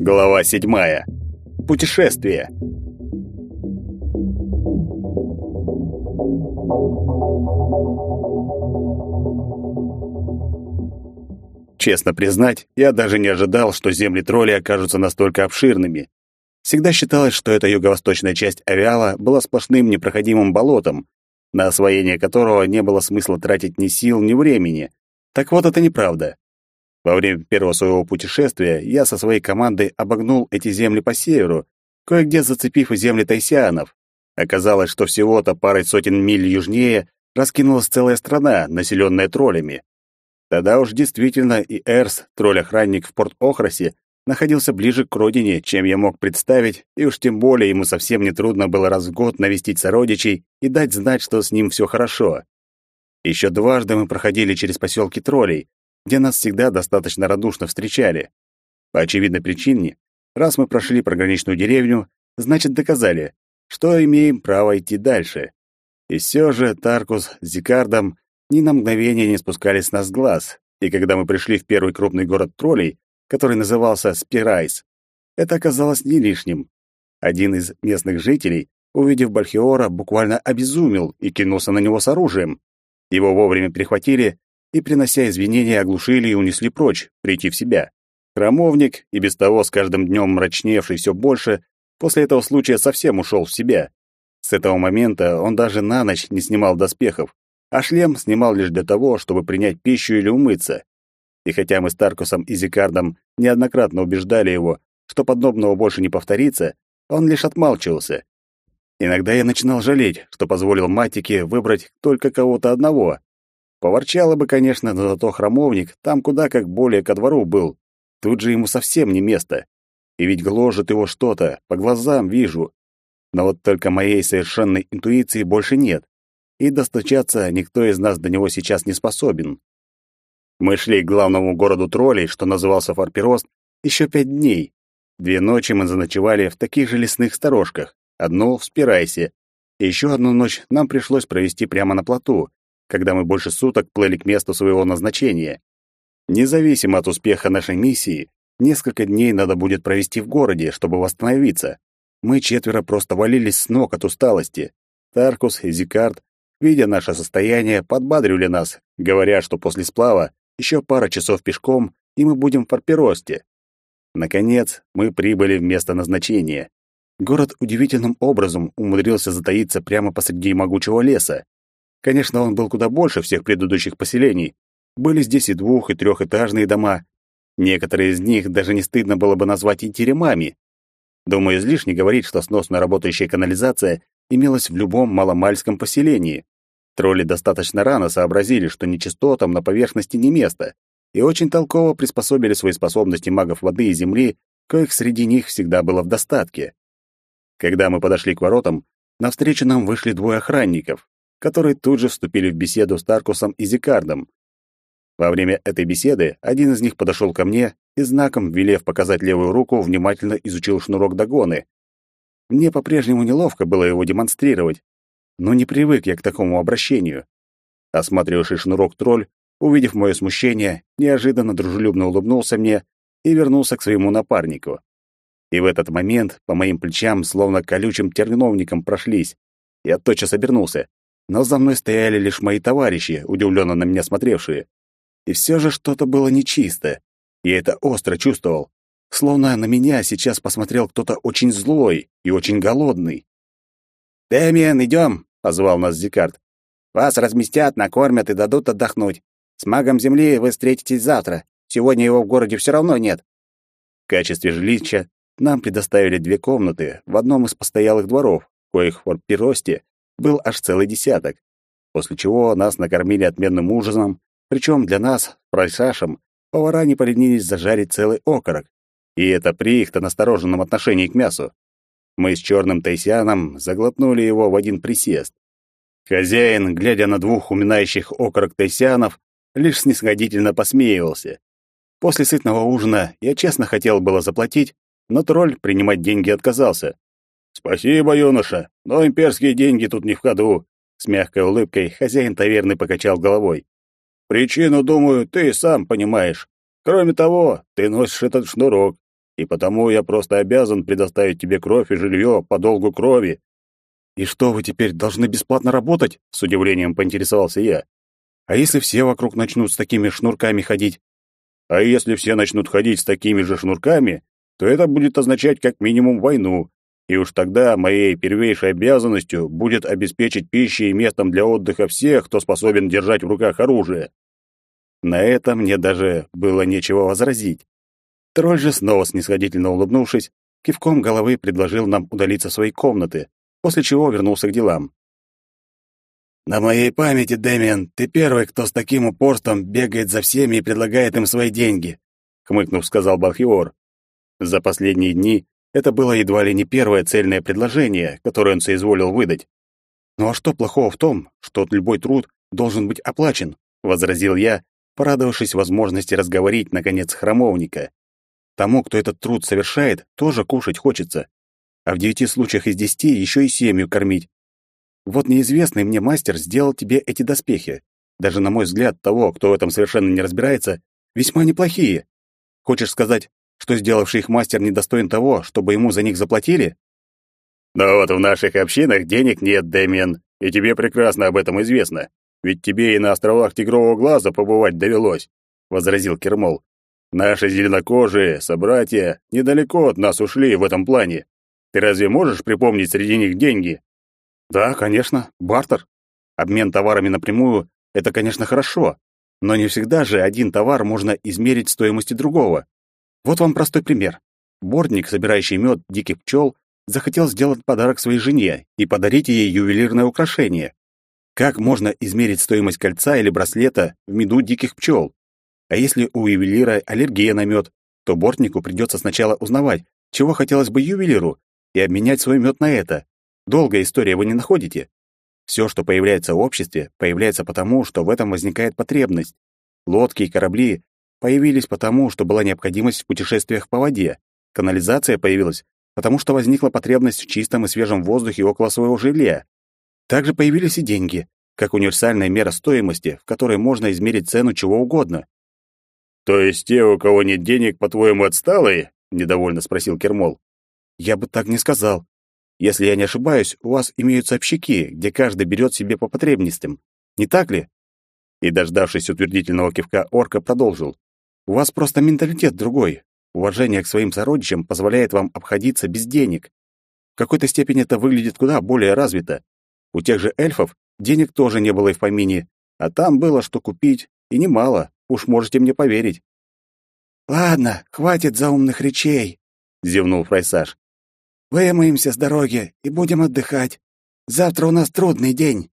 Глава седьмая. Путешествие. Честно признать, я даже не ожидал, что земли тролли окажутся настолько обширными. Всегда считалось, что эта юго-восточная часть Авиала была сплошным непроходимым болотом, на освоение которого не было смысла тратить ни сил, ни времени. Так вот, это неправда. Во время первого своего путешествия я со своей командой обогнул эти земли по северу, кое-где зацепив и земли тайсианов. Оказалось, что всего-то парой сотен миль южнее раскинулась целая страна, населенная троллями. Тогда уж действительно и Эрс, тролль-охранник в Порт-Охросе, находился ближе к родине, чем я мог представить, и уж тем более ему совсем не трудно было раз в год навестить сородичей и дать знать, что с ним все хорошо. Еще дважды мы проходили через поселки троллей, где нас всегда достаточно радушно встречали. По очевидной причине, раз мы прошли програничную деревню, значит, доказали, что имеем право идти дальше. И все же Таркус с Зикардом ни на мгновение не спускали с нас глаз, и когда мы пришли в первый крупный город троллей, который назывался Спирайс, это оказалось не лишним. Один из местных жителей, увидев Бальхиора, буквально обезумел и кинулся на него с оружием. Его вовремя перехватили и, принося извинения, оглушили и унесли прочь, прийти в себя. Храмовник, и без того с каждым днем мрачневший все больше, после этого случая совсем ушел в себя. С этого момента он даже на ночь не снимал доспехов, а шлем снимал лишь для того, чтобы принять пищу или умыться. И хотя мы с Таркусом и Зикардом неоднократно убеждали его, что подобного больше не повторится, он лишь отмалчивался. Иногда я начинал жалеть, что позволил Матике выбрать только кого-то одного. Поворчало бы, конечно, но зато храмовник там куда как более ко двору был. Тут же ему совсем не место. И ведь гложет его что-то, по глазам вижу. Но вот только моей совершенной интуиции больше нет и достучаться никто из нас до него сейчас не способен. Мы шли к главному городу троллей, что назывался Фарпирост, еще пять дней. Две ночи мы заночевали в таких же лесных сторожках, одну в Спирайсе, и еще одну ночь нам пришлось провести прямо на плоту, когда мы больше суток плыли к месту своего назначения. Независимо от успеха нашей миссии, несколько дней надо будет провести в городе, чтобы восстановиться. Мы четверо просто валились с ног от усталости. Таркус и Зикард видя наше состояние, подбадривали нас, говоря, что после сплава еще пара часов пешком, и мы будем в Фарперосте. Наконец, мы прибыли в место назначения. Город удивительным образом умудрился затаиться прямо посреди могучего леса. Конечно, он был куда больше всех предыдущих поселений. Были здесь и двух, и трехэтажные дома. Некоторые из них даже не стыдно было бы назвать и теремами. Думаю, излишне говорить, что сносно работающая канализация имелась в любом маломальском поселении. Тролли достаточно рано сообразили, что нечистотам на поверхности не место, и очень толково приспособили свои способности магов воды и земли, коих среди них всегда было в достатке. Когда мы подошли к воротам, навстречу нам вышли двое охранников, которые тут же вступили в беседу с Таркусом и Зикардом. Во время этой беседы один из них подошел ко мне и знаком, велев показать левую руку, внимательно изучил шнурок догоны. Мне по-прежнему неловко было его демонстрировать, но не привык я к такому обращению. Осматривавший шнурок тролль, увидев мое смущение, неожиданно дружелюбно улыбнулся мне и вернулся к своему напарнику. И в этот момент по моим плечам словно колючим терновником прошлись. Я тотчас обернулся, но за мной стояли лишь мои товарищи, удивленно на меня смотревшие. И все же что-то было нечисто. Я это остро чувствовал. Словно на меня сейчас посмотрел кто-то очень злой и очень голодный. «Дэмиен, идем!» — позвал нас Зикард. «Вас разместят, накормят и дадут отдохнуть. С магом Земли вы встретитесь завтра. Сегодня его в городе все равно нет». В качестве жилища нам предоставили две комнаты в одном из постоялых дворов, коих в Орпиросте был аж целый десяток, после чего нас накормили отменным ужином, причем для нас, прайсашем, повара не поленились зажарить целый окорок. И это при их-то настороженном отношении к мясу. Мы с черным тайсианом заглотнули его в один присест. Хозяин, глядя на двух уминающих окорок тайсианов, лишь снисходительно посмеивался. После сытного ужина я честно хотел было заплатить, но тролль принимать деньги отказался. Спасибо, юноша, но имперские деньги тут не в ходу. С мягкой улыбкой хозяин таверны покачал головой. Причину, думаю, ты сам понимаешь. Кроме того, ты носишь этот шнурок, и потому я просто обязан предоставить тебе кровь и жилье по долгу крови. И что, вы теперь должны бесплатно работать? С удивлением поинтересовался я. А если все вокруг начнут с такими шнурками ходить? А если все начнут ходить с такими же шнурками, то это будет означать как минимум войну, и уж тогда моей первейшей обязанностью будет обеспечить пищей и местом для отдыха всех, кто способен держать в руках оружие. На это мне даже было нечего возразить. Тролль же, снова снисходительно улыбнувшись, кивком головы предложил нам удалиться в свои комнаты, после чего вернулся к делам. «На моей памяти, Дэмиан, ты первый, кто с таким упорством бегает за всеми и предлагает им свои деньги», — хмыкнув, сказал Балхиор. За последние дни это было едва ли не первое цельное предложение, которое он соизволил выдать. «Ну а что плохого в том, что любой труд должен быть оплачен?» — возразил я, порадовавшись возможности разговорить, наконец, храмовника. Тому, кто этот труд совершает, тоже кушать хочется. А в девяти случаях из десяти еще и семью кормить. Вот неизвестный мне мастер сделал тебе эти доспехи. Даже, на мой взгляд, того, кто в этом совершенно не разбирается, весьма неплохие. Хочешь сказать, что сделавший их мастер недостоин того, чтобы ему за них заплатили? Но вот в наших общинах денег нет, Дэмиан, и тебе прекрасно об этом известно. Ведь тебе и на островах Тигрового Глаза побывать довелось, возразил Кермол. Наши зеленокожие собратья недалеко от нас ушли в этом плане. Ты разве можешь припомнить среди них деньги? Да, конечно, бартер. Обмен товарами напрямую это, конечно, хорошо, но не всегда же один товар можно измерить стоимостью другого. Вот вам простой пример. Бортник, собирающий мед диких пчел, захотел сделать подарок своей жене и подарить ей ювелирное украшение. Как можно измерить стоимость кольца или браслета в меду диких пчел? А если у ювелира аллергия на мед, то бортнику придется сначала узнавать, чего хотелось бы ювелиру, и обменять свой мед на это. Долгая история вы не находите? Все, что появляется в обществе, появляется потому, что в этом возникает потребность. Лодки и корабли появились потому, что была необходимость в путешествиях по воде. Канализация появилась, потому что возникла потребность в чистом и свежем воздухе около своего жилья. Также появились и деньги, как универсальная мера стоимости, в которой можно измерить цену чего угодно. «То есть те, у кого нет денег, по-твоему, отсталые?» — недовольно спросил Кермол. «Я бы так не сказал. Если я не ошибаюсь, у вас имеются общаки, где каждый берет себе по потребностям. Не так ли?» И, дождавшись утвердительного кивка, орка продолжил. У вас просто менталитет другой. Уважение к своим сородичам позволяет вам обходиться без денег. В какой-то степени это выглядит куда более развито. У тех же эльфов денег тоже не было и в помине, а там было что купить, и немало, уж можете мне поверить. «Ладно, хватит заумных речей», — зевнул Фрайсаж. «Вымоемся с дороги и будем отдыхать. Завтра у нас трудный день».